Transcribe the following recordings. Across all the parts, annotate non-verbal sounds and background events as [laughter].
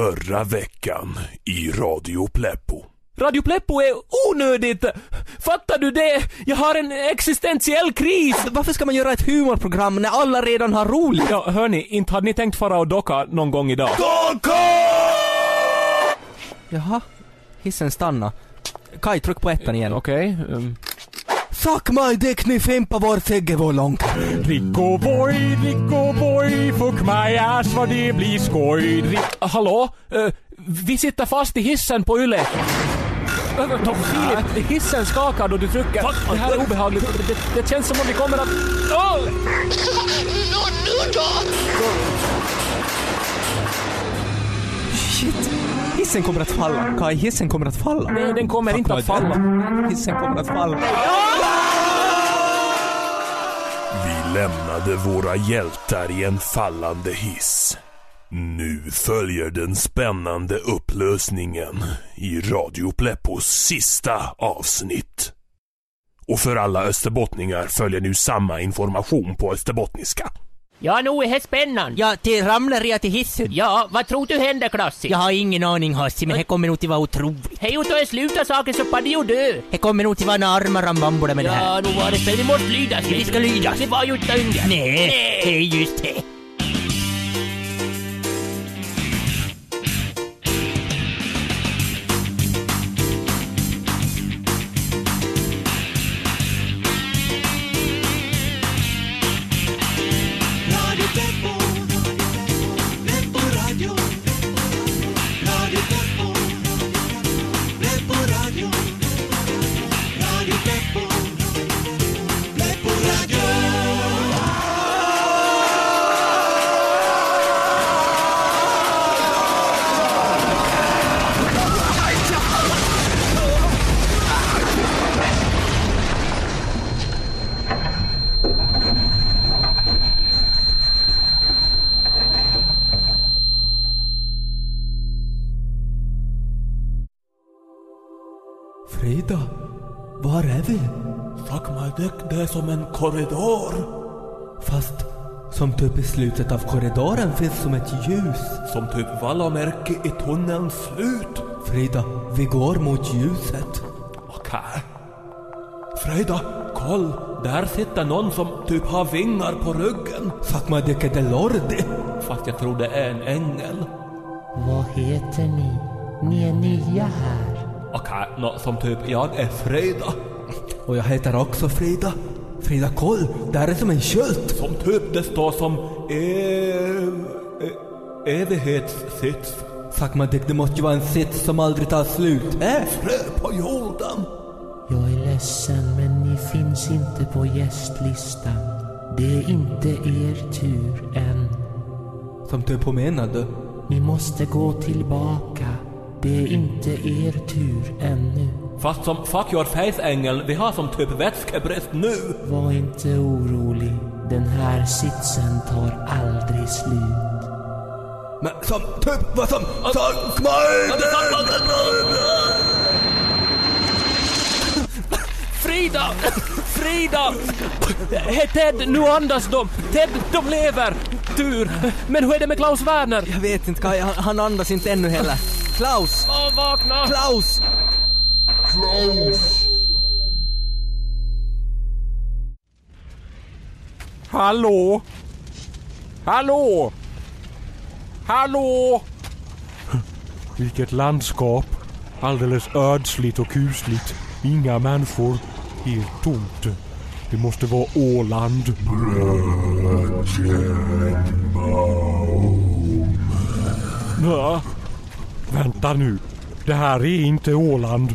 Förra veckan i Radio Pleppo. Radio Pleppo är onödigt! Fattar du det? Jag har en existentiell kris! Varför ska man göra ett humorprogram när alla redan har roligt? Ja, hörni, inte hade ni tänkt fara och docka någon gång idag? Jaha, hissen stanna. Kaj, tryck på ettan igen. Okej. Um. Suck my dick, ni fimpa vår segge vår långt. Drick och boy, drick och boy, fuck my ass vad det blir skoj. Drick... Hallå? Eh, vi sitter fast i hissen på Yle. Uh, Tom, Filip, hissen skakar då du trycker. Det här är obehagligt. Det, det känns som om vi kommer att... Oh! Nå, nu då! Shit. Hissen kommer att falla. Kaj, hissen kommer att falla. Nej, den kommer Fuck inte att falla. Hissen kommer att falla. Vi lämnade våra hjältar i en fallande hiss. Nu följer den spännande upplösningen i Radio Pleppos sista avsnitt. Och för alla österbottningar följer nu samma information på österbottniska. Ja, nu är det spännande. Ja, det ramlar jag till hissen. Ja, vad tror du händer Klassi? Jag har ingen aning Hassi, men det kommer nog till vara otroligt. Hej och ta sluta saken så padde ju dö. Det kommer nog till vara en arma rambambola med det här. Ja, nu var det så. Vi måste lydas. Vi ska lydas. Det var ju inte. Nej, det är just det. Är som en korridor. Fast som typ i slutet av korridoren finns som ett ljus. Som typ vallamärke i tunnelns slut. Frida, vi går mot ljuset. Okej. Frida, koll. Där sitter någon som typ har vingar på ryggen. Fuck my dick, är det Lordi? Fast jag tror det är en ängel. Vad heter ni? Ni är nya här. Okej, nå som typ jag är Frida. Och jag heter också Frida. Frida, koll! Där är som en sköld. Som typ det står som ev... e- evighetssits. Dick, det måste ju vara en sits som aldrig tar slut. Äh? Frö på jorden. Jag är ledsen, men ni finns inte på gästlistan. Det är inte er tur än. Som typ, vad menar du? Ni måste gå tillbaka. Det är inte er tur ännu. Fast som fuck your face ängel, vi har som typ vätskebrist nu. Var inte orolig. Den här sitsen tar aldrig slut. Men som typ, vad som... Fuck my Frida! Frida! Hej Ted, nu andas de! Ted, de lever! Tur! Men hur är det med Klaus Werner? Jag vet inte, Kaj, han, han andas inte ännu heller. Klaus! Åh, vakna! Klaus! Hallå? Hallå? Hallå? Vilket landskap. Alldeles ödsligt och kusligt. Inga människor. Helt tomt. Det måste vara Åland. Ja. Vänta nu. Det här är inte Åland.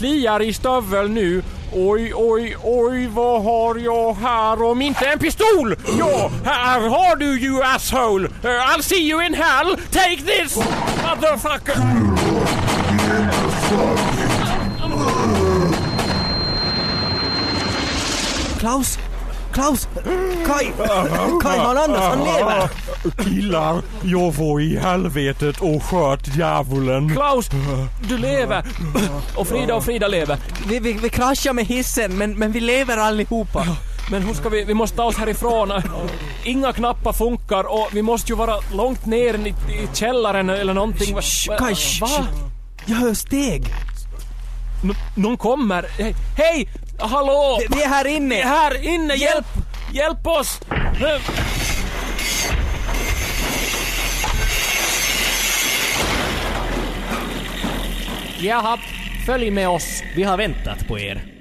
kliar i stöveln nu. Oj, oj, oj, vad har jag här om inte en pistol? Ja, här har du ju asshole! Eh, I'll see you in hell! Take this! Motherfucker! Klaus, Klaus! Kai! Kai han andas, han lever! Killar, jag var i helvetet och sköt djävulen. Klaus, du lever! Och Frida och Frida lever. Vi, vi, vi kraschar med hissen men, men vi lever allihopa. Men hur ska vi, vi måste ta oss härifrån. Inga knappar funkar och vi måste ju vara långt ner i, i källaren eller någonting. Va- Shh, va-. Jag hör steg. N- någon kommer. Hej! Hej! Hallå! Vi, är här Vi är inne. här inne! Hjälp! Hjälp oss! Jaha, följ med oss. Vi har väntat på er.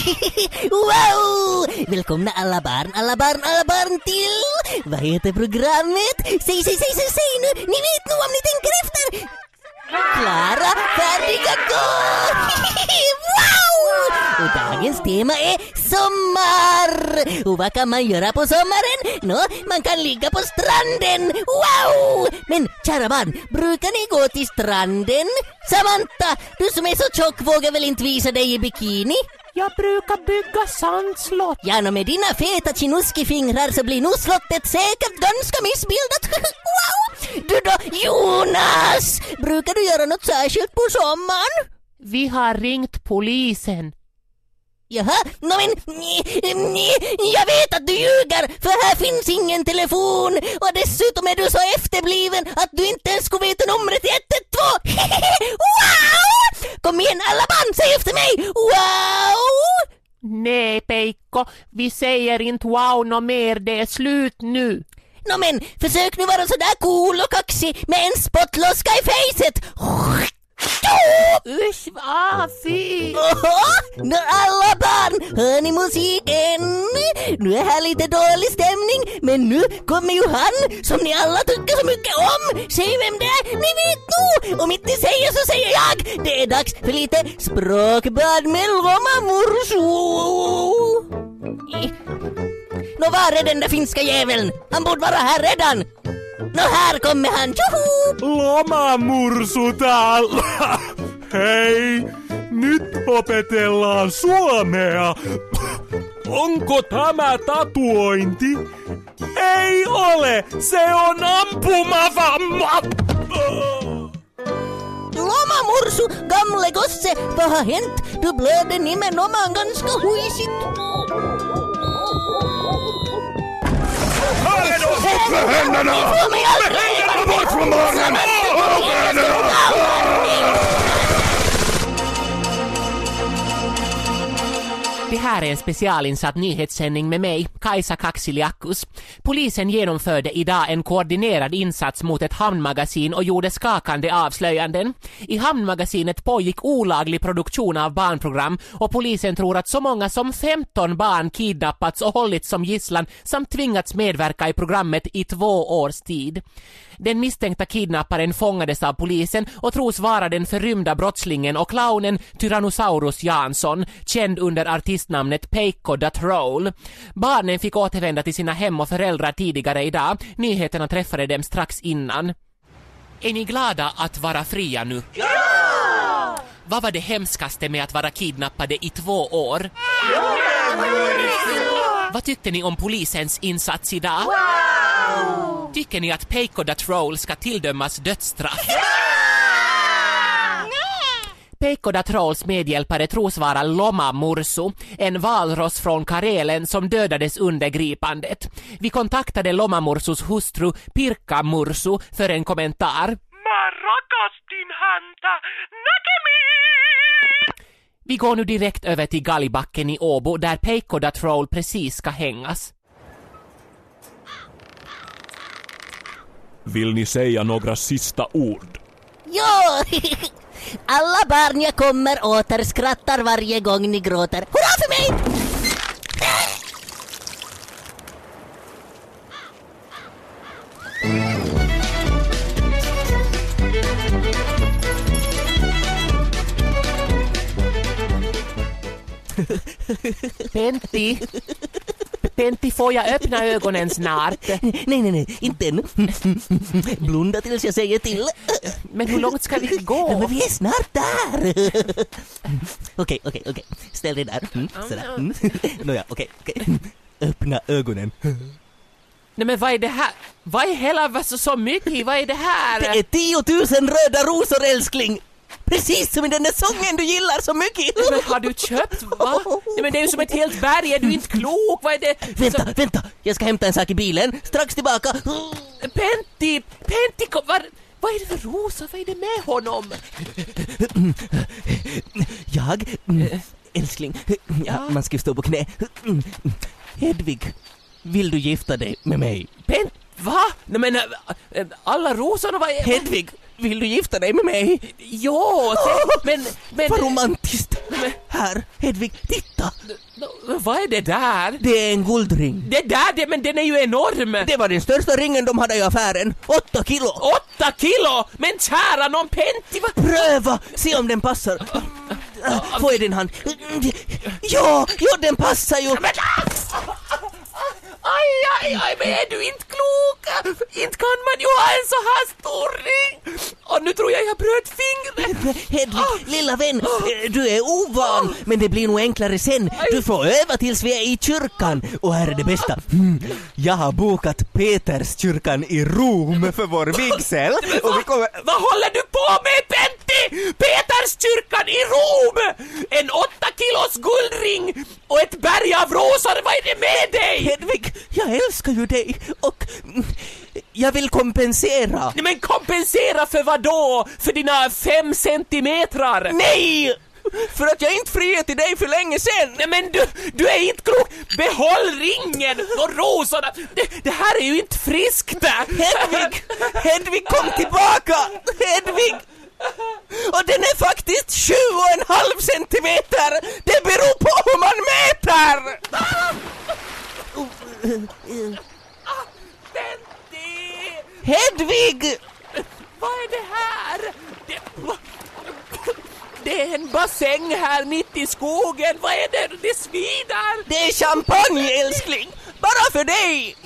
[laughs] Wow! Välkomna alla barn, alla barn, alla barn till... Vad heter programmet? Säg, säg, säg, säg, säg nu! Ni vet nog om ni tänker efter! Klara, färdiga, gå! [laughs] wow! Och dagens tema är sommar! Och vad kan man göra på sommaren? Nå, man kan ligga på stranden! Wow! Men kära barn, brukar ni gå till stranden? Samantha, du som är så tjock vågar väl inte visa dig i bikini? Jag brukar bygga sandslott. Ja, nå med dina feta chinuski-fingrar så blir nog slottet säkert ganska missbildat. [laughs] wow! Du då, Jonas! Brukar du göra något särskilt på sommaren? Vi har ringt polisen. Jaha, nå men jag vet att du ljuger för här finns ingen telefon och dessutom är du så efterbliven att du inte ens skulle veta numret till [laughs] 112. wow! Kom igen alla barn, säg efter mig! Wow! Nej, Peikko, vi säger inte wow nå mer, det är slut nu. Nå men, försök nu vara sådär cool och kaxig med en spottloska i facet. Usch, fy! Oho! Nu alla barn, hör ni musiken? Nu är här lite dålig stämning, men nu kommer ju han som ni alla tycker så mycket om. Säg vem det är, ni vet nog! Om inte ni säger så säger jag. Det är dags för lite språkbad med Loma Mursu. Nå var är den där finska jäveln? Han borde vara här redan. Nå här kommer han, tjoho! Loma mursu täällä. Hei, nyt opetellaan suomea. Onko tämä tatuointi? Ei ole, se on ampumavamma. Loma Mursu, gamle gosse, vad har hänt? Du blöder nimenomaan ganska. Upp med händerna! På morgonen! Det här är en specialinsatt nyhetssändning med mig, Kajsa Kaksiliakus. Polisen genomförde idag en koordinerad insats mot ett hamnmagasin och gjorde skakande avslöjanden. I hamnmagasinet pågick olaglig produktion av barnprogram och polisen tror att så många som 15 barn kidnappats och hållits som gisslan samt tvingats medverka i programmet i två års tid. Den misstänkta kidnapparen fångades av polisen och tros vara den förrymda brottslingen och clownen Tyrannosaurus Jansson, känd under artistnamnet Peikko the Troll. Barnen fick återvända till sina hem och föräldrar tidigare idag. Nyheterna träffade dem strax innan. Är ni glada att vara fria nu? Ja! Vad var det hemskaste med att vara kidnappade i två år? Vad tyckte ni om polisens insats idag? Tycker ni att Peikko the Troll ska tilldömas dödsstraff? Peikko the Trolls medhjälpare tros vara Loma Mursu, en valross från Karelen som dödades under gripandet. Vi kontaktade Loma Mursus hustru Pirkka Mursu för en kommentar. Mä rakastin häntä. Näkemiin! Vi går nu direkt över till Gallibacken i Åbo där Peikko the Troll precis ska hängas. Vill ni säga några sista ord? Ja! [laughs] Alla barn jag kommer åter skrattar varje gång ni gråter. Hurra för mig! [laughs] Pentti! Pentti, får jag öppna ögonen snart? Nej, nej, nej, inte än. Blunda tills jag säger till. Men hur långt ska vi gå? men vi är snart där. Okej, okej, okej. Ställ dig där. Mm, sådär. Mm. Nåja, okej, okej. Öppna ögonen. Nej men vad är det här? Vad är hela, vad så, så mycket? Vad är det här? Det är tiotusen röda rosor älskling! Precis som i den där sången du gillar så mycket! Men har du köpt? Va? Nej men det är ju som ett helt berg, är du inte klok? Vad är det? Vänta, vänta! Jag ska hämta en sak i bilen. Strax tillbaka. Pentti! Pentti, kom, vad, vad är det för rosa? Vad är det med honom? Jag? Mm, Älskling. Ja, man ska stå på knä. Hedvig, vill du gifta dig med mig? Pent, va? Nej men äh, alla rosorna, vad är... Hedvig, vill du gifta dig med mig? Ja, se, men... men Vad romantiskt! men, Här, Hedvig, titta! vad är det där? Det är en guldring. Det där, det, men den är ju enorm! Det var den största ringen de hade i affären. Åtta kilo! Åtta kilo! Men kära nån Pentti, vad... Pröva! Se om den passar. Få i din hand. Ja, ja den passar ju! Men, aj, aj, aj, men är du inte klok? Inte kan man ju ha en så här stor ring! Och nu tror jag jag bröt fingret! [laughs] Hedvig, lilla vän, eh, du är ovan, men det blir nog enklare sen. Du får öva tills vi är i kyrkan. Och här är det bästa. Mm. Jag har bokat Peterskyrkan i Rom för vår [laughs] vigsel. Och vi kommer... Vad håller du på med Pentti? Peterskyrkan i Rom! En åtta kilos guldring och ett berg av rosor, vad är det med dig? Hedvig, jag älskar ju dig och jag vill kompensera. Nej, Men kompensera för vad då? För dina fem centimetrar? Nej! För att jag inte friade till dig för länge sen! Nej men du, du är inte klok! Behåll ringen och rosorna! Det, det här är ju inte friskt! Hedvig! Hedvig, kom tillbaka! Hedvig! Och den är faktiskt sju och en halv centimeter! Det beror på hur man mäter! Pentti! Hedvig! Vad är det här? Det, det är en bassäng här mitt i skogen. Vad är det? Det svider! Det är champagne älskling! Bara för dig!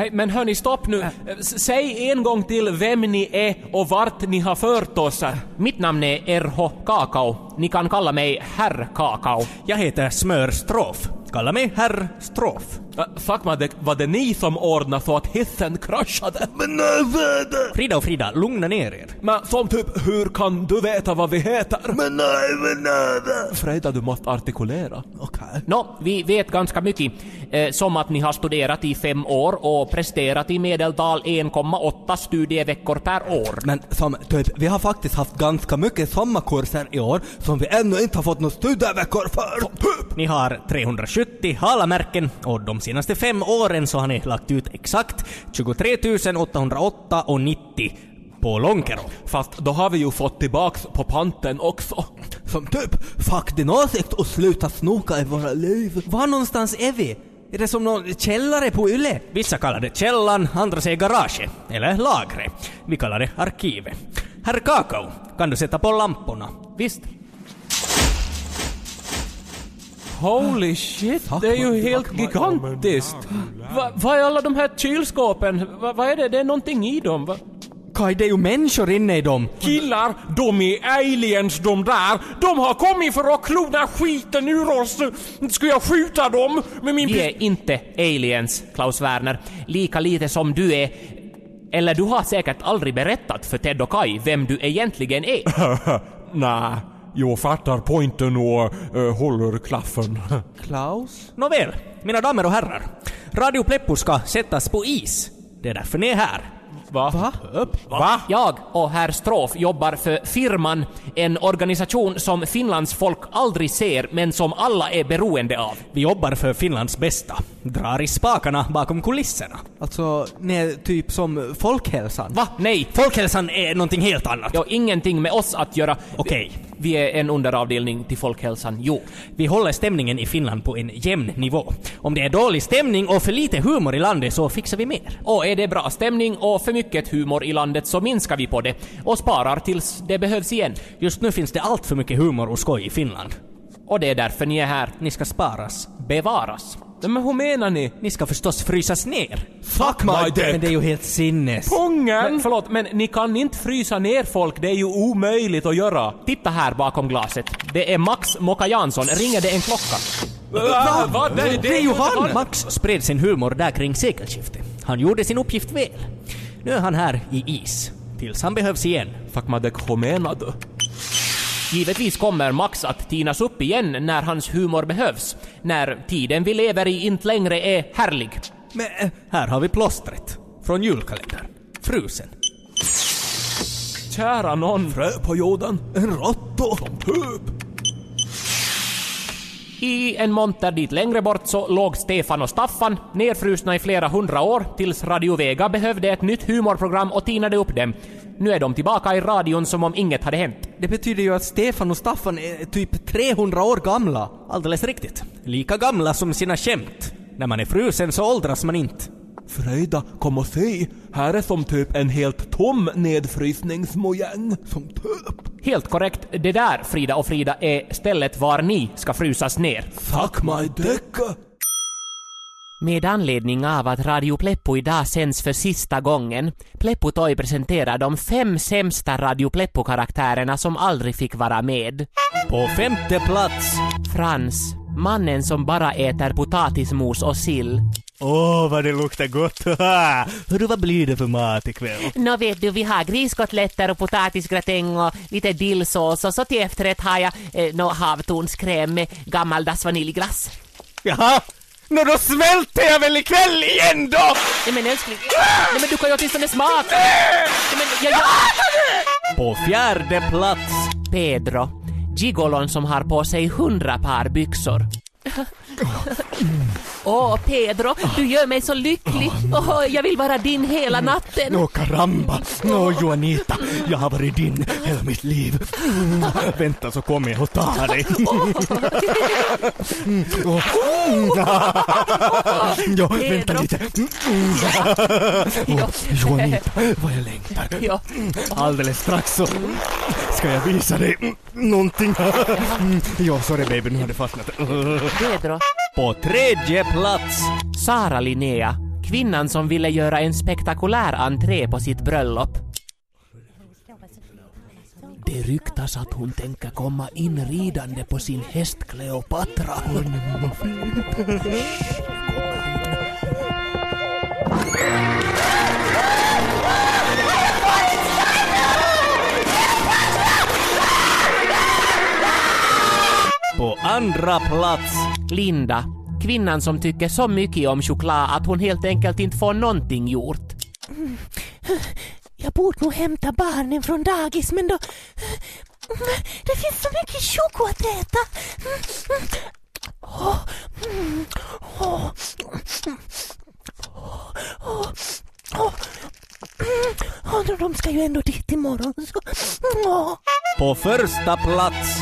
Nej, men hörni, stopp nu. Säg en gång till vem ni är och vart ni har fört oss. Mitt namn är RH Kakao. Ni kan kalla mig Herr Kakao. Jag heter Smörstrof. Kalla mig Herr Strof. Fuck man, det, var det ni som ordnade så att hissen kraschade? Frida och Frida, lugna ner er. Men som typ, hur kan du veta vad vi heter? Men nej, men nej. Freda, du måste artikulera. Nå, vi vet ganska mycket. Eh, som att ni har studerat i fem år och presterat i medeltal 1,8 studieveckor per år. Men som typ, vi har faktiskt haft ganska mycket sommarkurser i år som vi ännu inte har fått några studieveckor för. Ni har 370 halamärken och de senaste fem åren så har ni lagt ut exakt 23 808 och 90 på Lonkero. Fast då har vi ju fått tillbaks på panten också. Som typ, fuck din åsikt och sluta snoka i våra liv. Var någonstans är vi? Är det som någon källare på Yle? Vissa kallar det källan, andra säger garage eller lagre. Vi kallar det arkivet. Herr Kakao, kan du sätta på lamporna? Visst? Holy shit, det är ju helt gigantiskt. Va, vad är alla de här kylskåpen? Va, vad är det? Det är någonting i dem. Va? Kaj, det är ju människor inne i dem. Killar, de är aliens de där. De har kommit för att klona skiten ur oss. Ska jag skjuta dem med min Vi är inte aliens, Klaus Werner. Lika lite som du är... Eller du har säkert aldrig berättat för Ted och Kai vem du egentligen är. [laughs] Nej, jag fattar pointen och uh, håller klaffen. [laughs] Klaus? Nåväl, mina damer och herrar. Radio Pleppo ska sättas på is. Det är därför ni är här. Va? Va? Va? Jag och herr Strof jobbar för Firman, en organisation som Finlands folk aldrig ser men som alla är beroende av. Vi jobbar för Finlands bästa. Drar i spakarna bakom kulisserna. Alltså, ni är typ som folkhälsan. Va? Nej, Folkhälsan är någonting helt annat. det har ingenting med oss att göra. Okej, vi är en underavdelning till folkhälsan. Jo. Vi håller stämningen i Finland på en jämn nivå. Om det är dålig stämning och för lite humor i landet så fixar vi mer. Och är det bra stämning och för mycket humor i landet så minskar vi på det och sparar tills det behövs igen. Just nu finns det allt för mycket humor och skoj i Finland. Och det är därför ni är här. Ni ska sparas. Bevaras. Men hur menar ni? Ni ska förstås frysas ner. Fuck my dick! Men det är ju helt sinnes. Men, förlåt, men ni kan inte frysa ner folk. Det är ju omöjligt att göra. Titta här bakom glaset. Det är Max Mokka Jansson. Ringer det en klocka? Va? Va? Nej, Det är ju han! Max spred sin humor där kring sekelskiftet. Han gjorde sin uppgift väl. Nu är han här i is. Tills han behövs igen. Fuck my dick, hur menar du? Givetvis kommer Max att tinas upp igen när hans humor behövs. När tiden vi lever i inte längre är härlig. Men äh, här har vi plåstret. Från julkalendern. Frusen. Kära någon. Frö på jorden. En råtto. Som pup. I en monter dit längre bort så låg Stefan och Staffan nerfrusna i flera hundra år tills Radio Vega behövde ett nytt humorprogram och tinade upp dem. Nu är de tillbaka i radion som om inget hade hänt. Det betyder ju att Stefan och Staffan är typ 300 år gamla. Alldeles riktigt. Lika gamla som sina skämt. När man är frusen så åldras man inte. Fröjda, kom och se. Här är som typ en helt tom nedfrysningsmojäng. Som typ. Helt korrekt. Det där, Frida och Frida, är stället var ni ska frysas ner. Fuck my dick. Med anledning av att Radio Pleppo idag sänds för sista gången, Pleppo Toy presenterar de fem sämsta Radio Pleppo-karaktärerna som aldrig fick vara med. På femte plats. Frans, mannen som bara äter potatismos och sill. Åh, vad det luktar gott! [laughs] Hörru, vad blir det för mat ikväll? Nå vet du, vi har griskotletter och potatisgratäng och lite dillsås och så till efterrätt har jag eh, nå havtornskräm med gammaldags vaniljglass. Jaha! Nå då svälter jag väl ikväll igen då! Nej men älskling, nej men du kan ju åtminstone smaka! Nej men jag, jag... På fjärde plats. Pedro, gigolon som har på sig hundra par byxor. [laughs] Åh, Pedro, du gör mig så lycklig. Åh, jag vill vara din hela natten. Nå caramba! Nå Juanita, jag har varit din hela mitt liv. Mm, vänta så kommer jag och tar dig. Mm, åh. Ja, vänta lite. Mm, Åh, Juanita, vad jag längtar. Alldeles strax så ska jag visa dig någonting. Mm, Ja, sorry baby, nu har det fastnat. Pedro, På tredje plats. Sara Linnea, kvinnan som ville göra en spektakulär entré på sitt bröllop. Det ryktas att hon tänker komma in ridande på sin häst Kleopatra. På andra plats. Linda, kvinnan som tycker så mycket om choklad att hon helt enkelt inte får någonting gjort. Jag borde nog hämta barnen från dagis men då... Det finns så mycket choko att äta. De ska ju ändå dit imorgon så... På första plats.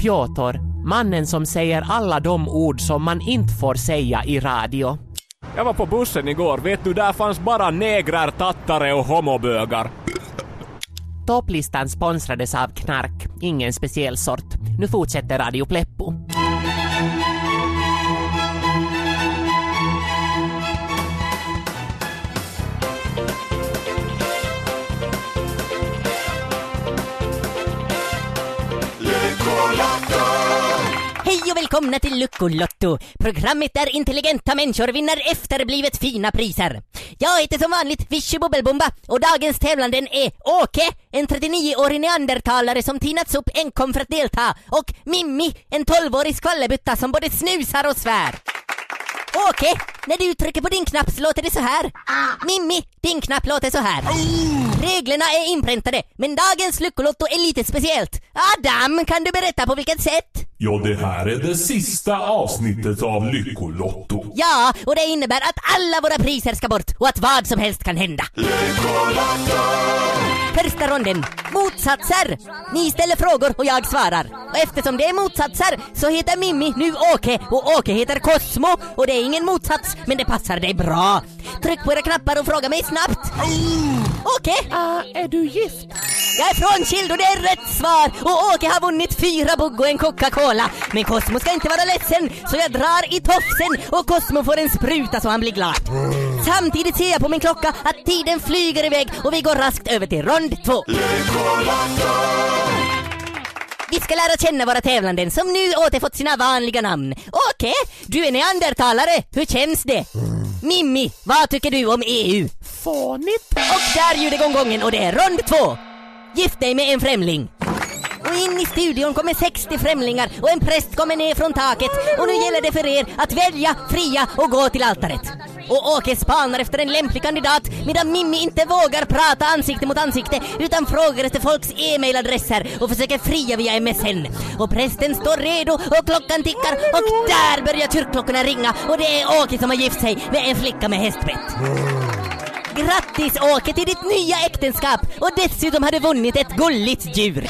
Piotr, mannen som säger alla de ord som man inte får säga i radio. Jag var på bussen igår. Vet du, där fanns bara negrar, tattare och homobögar. Topplistan sponsrades av knark, ingen speciell sort. Nu fortsätter Radio Pleppo. Hej och välkomna till Luckolotto! Programmet där intelligenta människor vinner efterblivet fina priser. Jag heter som vanligt Vichy Bubbelbomba och dagens tävlande är Åke, en 39-årig neandertalare som tinats upp enkom för att delta och Mimmi, en 12-årig skvallerbytta som både snusar och svär. Åke, när du trycker på din knapp så låter det så här. Mimmi, din knapp låter så här. Reglerna är inpräntade, men dagens Luckolotto är lite speciellt. Adam, kan du berätta på vilket sätt? Ja, det här är det sista avsnittet av Lyckolotto. Ja, och det innebär att alla våra priser ska bort och att vad som helst kan hända. Första ronden. Motsatser. Ni ställer frågor och jag svarar. Och eftersom det är motsatser så heter Mimmi nu Åke och Åke heter Cosmo och det är ingen motsats men det passar dig bra. Tryck på era knappar och fråga mig snabbt. Åke? Ah, är du gift? Jag är frånskild och det är rätt svar och Åke har vunnit fyra bugg och en Coca-Cola. Men Cosmo ska inte vara ledsen så jag drar i tofsen och Cosmo får en spruta så han blir glad. Samtidigt ser jag på min klocka att tiden flyger iväg och vi går raskt över till rond två. Vi ska lära känna våra tävlanden som nu återfått sina vanliga namn. Åke, du är neandertalare. Hur känns det? Mimmi, vad tycker du om EU? Fånigt. Och där ljuder gongongen och det är rond två. Gift dig med en främling. Och in i studion kommer 60 främlingar och en präst kommer ner från taket och nu gäller det för er att välja, fria och gå till altaret. Och Åke spanar efter en lämplig kandidat medan Mimmi inte vågar prata ansikte mot ansikte utan frågar efter folks e-mailadresser och försöker fria via MSN. Och prästen står redo och klockan tickar och där börjar kyrkklockorna ringa och det är Åke som har gift sig med en flicka med hästbett. Grattis Åke till ditt nya äktenskap och dessutom har du vunnit ett gulligt djur.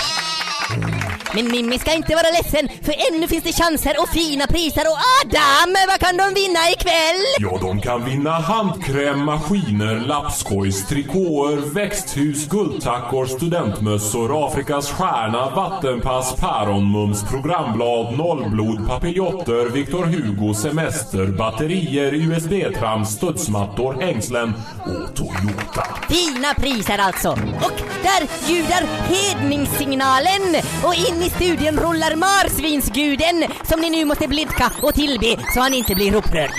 Men Mimmi ska inte vara ledsen för ännu finns det chanser och fina priser och Adam, vad kan de vinna ikväll? Ja, de kan vinna handkräm, maskiner, lapskojs, trikåer, växthus, guldtackor, studentmössor, Afrikas stjärna, vattenpass, päronmums, programblad, nollblod, papiljotter, Victor Hugo, semester, batterier, USB-trams, studsmattor, hängslen och Toyota. Fina priser alltså. Och där ljudar hedningssignalen och in i studion rullar marsvinsguden som ni nu måste blidka och tillbe så han inte blir upprörd.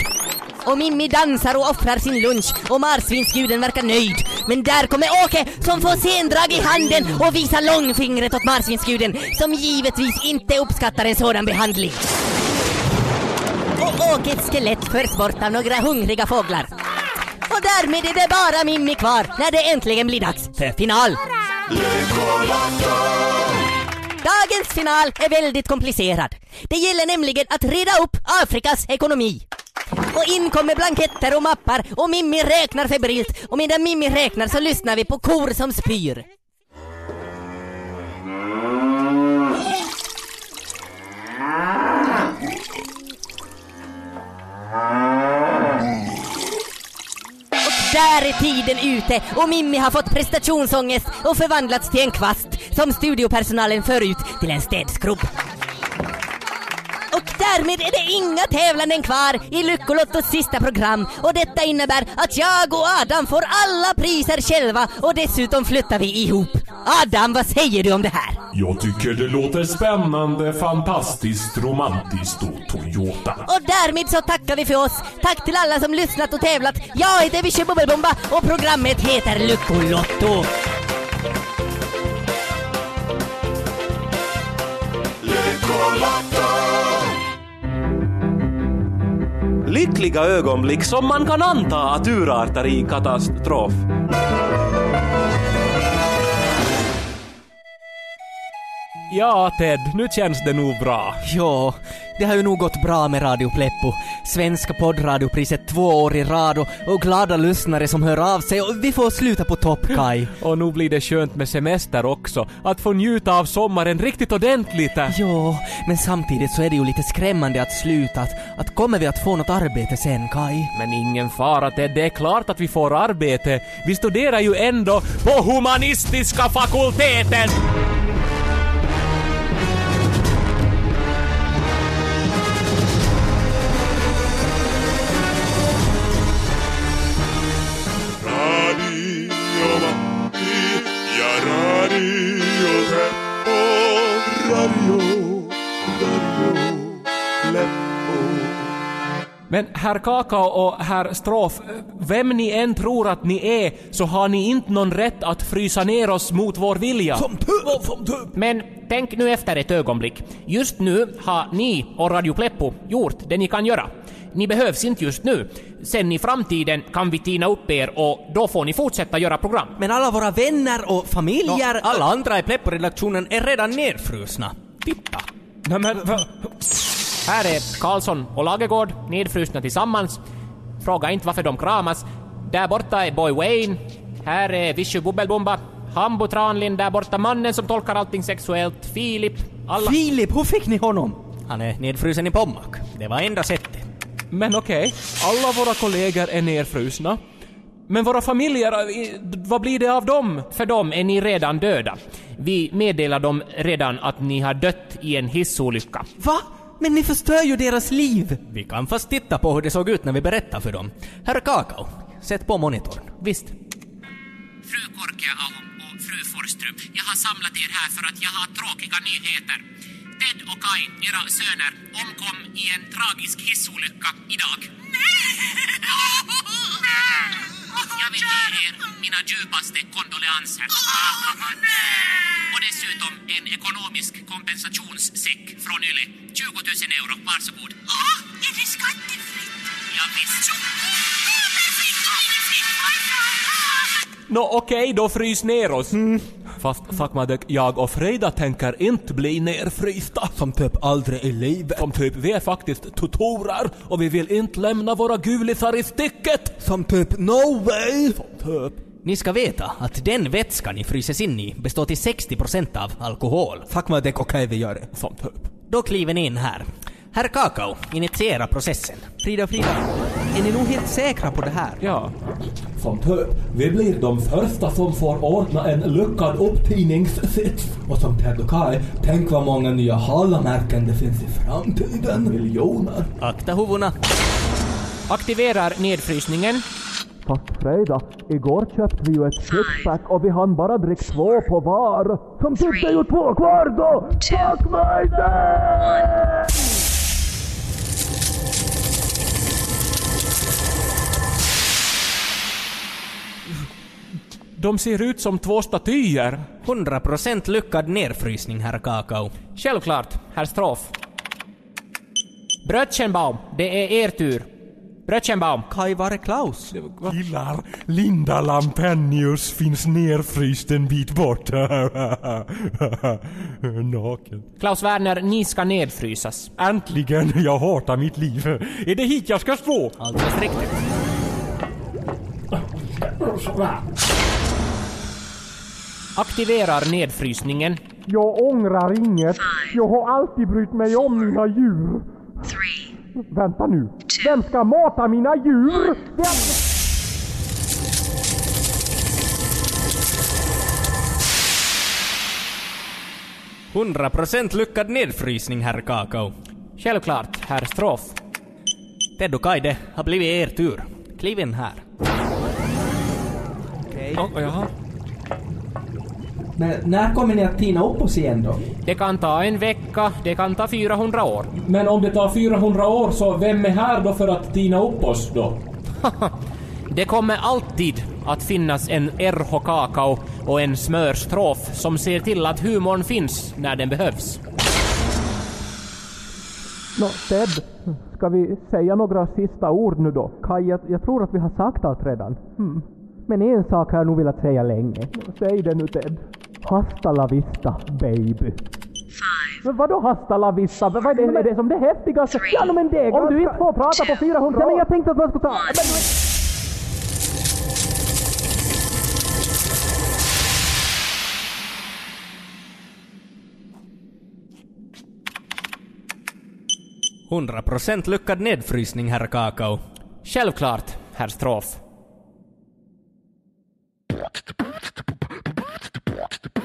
Och Mimmi dansar och offrar sin lunch och marsvinsguden verkar nöjd. Men där kommer Åke som får sendrag i handen och visar långfingret åt marsvinsguden som givetvis inte uppskattar en sådan behandling. Och Åkes skelett förs bort av några hungriga fåglar. Och därmed är det bara Mimmi kvar när det äntligen blir dags för final. Dagens final är väldigt komplicerad. Det gäller nämligen att reda upp Afrikas ekonomi. Och in kommer blanketter och mappar och Mimmi räknar febrilt och medan Mimmi räknar så lyssnar vi på kor som spyr. Där är tiden ute och Mimmi har fått prestationsångest och förvandlats till en kvast som studiopersonalen för ut till en städskrubb. Därmed är det inga tävlanden kvar i Lyckolottos sista program och detta innebär att jag och Adam får alla priser själva och dessutom flyttar vi ihop. Adam, vad säger du om det här? Jag tycker det låter spännande, fantastiskt, romantiskt och Toyota. Och därmed så tackar vi för oss. Tack till alla som lyssnat och tävlat. Jag heter Vichy Bubbelbomba och programmet heter Lyckolotto. Märkliga ögonblick som man kan anta att urartar i katastrof. Ja, Ted, nu känns det nog bra. Ja, det har ju nog gått bra med Radio Pleppo. Svenska poddradiopriset två år i rad och, och glada lyssnare som hör av sig och vi får sluta på topp, Kai. [laughs] Och nu blir det skönt med semester också. Att få njuta av sommaren riktigt ordentligt. Ja, men samtidigt så är det ju lite skrämmande att sluta. Att, att kommer vi att få något arbete sen, Kai? Men ingen fara Ted, det är klart att vi får arbete. Vi studerar ju ändå på humanistiska fakulteten! Men herr Kakao och herr Strof, vem ni än tror att ni är så har ni inte någon rätt att frysa ner oss mot vår vilja. Men tänk nu efter ett ögonblick. Just nu har ni och Radio Pleppo gjort det ni kan göra. Ni behövs inte just nu. Sen i framtiden kan vi tina upp er och då får ni fortsätta göra program. Men alla våra vänner och familjer... Alla andra i Pleppo-redaktionen är redan nerfrusna. Titta! Nej men va? Här är Karlsson och Lagergård nedfrusna tillsammans. Fråga inte varför de kramas. Där borta är Boy Wayne. Här är Vichy Bubbelbomba. Hambo Tranlind där borta, mannen som tolkar allting sexuellt, Filip, alla... Filip, hur fick ni honom? Han är nedfrusen i Pommac. Det var enda sättet. Men okej, alla våra kollegor är nerfrusna. Men våra familjer, i- vad blir det av dem? För dem är ni redan döda. Vi meddelar dem redan att ni har dött i en hissolycka. Va? Men ni förstör ju deras liv! Vi kan fast titta på hur det såg ut när vi berättade för dem. Herr Kakao, sätt på monitorn. Visst. Fru Korkeaho och fru Forström, jag har samlat er här för att jag har tråkiga nyheter. Ted och Kai, era söner, omkom i en tragisk hissolycka idag. Jag vill ge er mina djupaste kondoleanser. Och dessutom en ekonomisk kompensationssäck från Yle. 20 000 euro, varsågod. Åh, är det skattefritt? Nå okej, då frys ner oss. Fast Fakmadek, jag och Freda tänker inte bli nerfrysta. Som typ aldrig i livet. Som typ, vi är faktiskt tutorer och vi vill inte lämna våra gulisar i sticket. Som typ, no way. Som typ. Ni ska veta att den vätska ni fryses in i består till 60% av alkohol. Fuck vad det är okej vi gör det. Som typ. Då kliver ni in här. Herr Kakao, initiera processen. Frida Frida, är ni nog helt säkra på det här? Ja. Som typ, vi blir de första som får ordna en lyckad upptidningssits. Och som Ted och Kai, tänk vad många nya halamärken det finns i framtiden. Miljoner. Akta huvudena. Aktiverar nedfrysningen. Fast Freda, igår köpte vi ju ett sixpack och vi hann bara dricka två på var. Som det är ju två kvar då! Fuck mig De ser ut som två statyer. 100% lyckad nedfrysning, herr Kakao. Självklart, herr Strof. Brötchenbaum, det är er tur. Brötchenbaum. Kai, var är Klaus? Killar, Linda Lampenius finns nerfryst en bit bort. [laughs] Naken. Klaus Werner, ni ska nedfrysas. Äntligen, jag hatar mitt liv. Är det hit jag ska stå? Alldeles riktigt. Aktiverar nedfrysningen. Jag ångrar inget. Jag har alltid brytt mig om mina djur. Vänta nu. Vem ska mata mina djur? Vem... 100% lyckad nedfrysning, herr Kakao. Självklart, herr Strof. Ted och Kai, det har blivit er tur. Kliv in här. Okej. Oh, jaha. Men när kommer ni att tina upp oss igen då? Det kan ta en vecka, det kan ta 400 år. Men om det tar 400 år så vem är här då för att tina upp oss då? [laughs] Det kommer alltid att finnas en RH Kakao och en smörstrof som ser till att humorn finns när den behövs. Nå, Ted, ska vi säga några sista ord nu då? Kaj, jag, jag tror att vi har sagt allt redan. Hmm. Men en sak har jag nog velat säga länge. Säg det nu Ted. Hasta la vista, baby. Men vadå hasta la vista? Vad är det, är det som det häftigaste? Ja, men det är Om du inte får prata på 400 år. Ja, men jag tänkte att man skulle ta... Men, du- 100% lyckad nedfrysning, herr Kakao. Självklart, herr Strof. Radio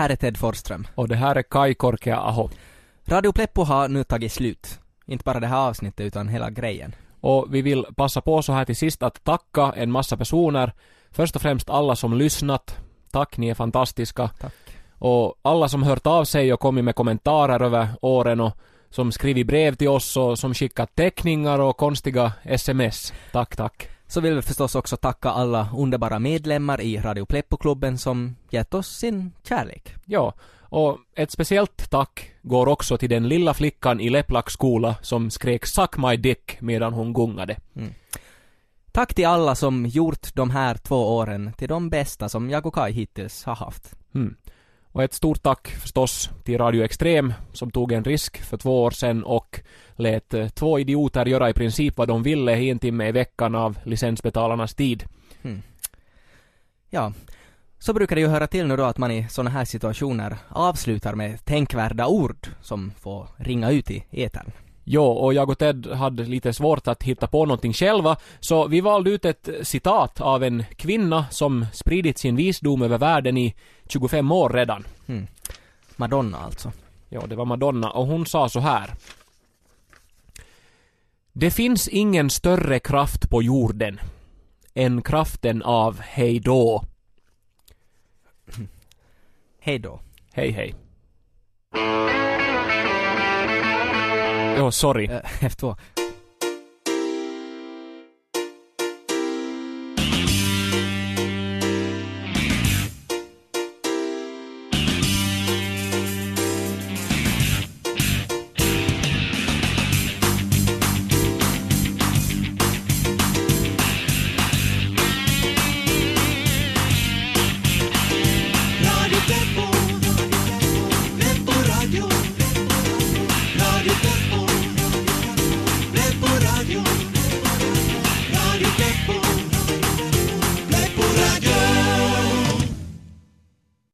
här är Ted Forsström. Och det här är Kai Korkea Aho. Radio Pleppo har nu tagit slut. Inte bara det här avsnittet utan hela grejen. Och vi vill passa på så här till sist att tacka en massa personer. Först och främst alla som lyssnat. Tack, ni är fantastiska. Tack. Och alla som hört av sig och kommit med kommentarer över åren och som skrivit brev till oss och som skickat teckningar och konstiga sms. Tack, tack. Så vill vi förstås också tacka alla underbara medlemmar i Radio Pleppo-klubben som gett oss sin kärlek. Ja, och ett speciellt tack går också till den lilla flickan i Leplaks skola som skrek 'Suck my dick' medan hon gungade. Mm. Tack till alla som gjort de här två åren till de bästa som jag och Kai hittills har haft. Mm. Och ett stort tack förstås till Radio Extrem som tog en risk för två år sedan och lät eh, två idioter göra i princip vad de ville i en timme i veckan av licensbetalarnas tid. Mm. Ja, så brukar det ju höra till nu då att man i sådana här situationer avslutar med tänkvärda ord som får ringa ut i etern. Jo, och jag och Ted hade lite svårt att hitta på någonting själva, så vi valde ut ett citat av en kvinna som spridit sin visdom över världen i 25 år redan. Mm. Madonna alltså. Ja, det var Madonna och hon sa så här. Det finns ingen större kraft på jorden än kraften av hej då. Hej då. Hej hej. Jo, sorry. Eh, F2.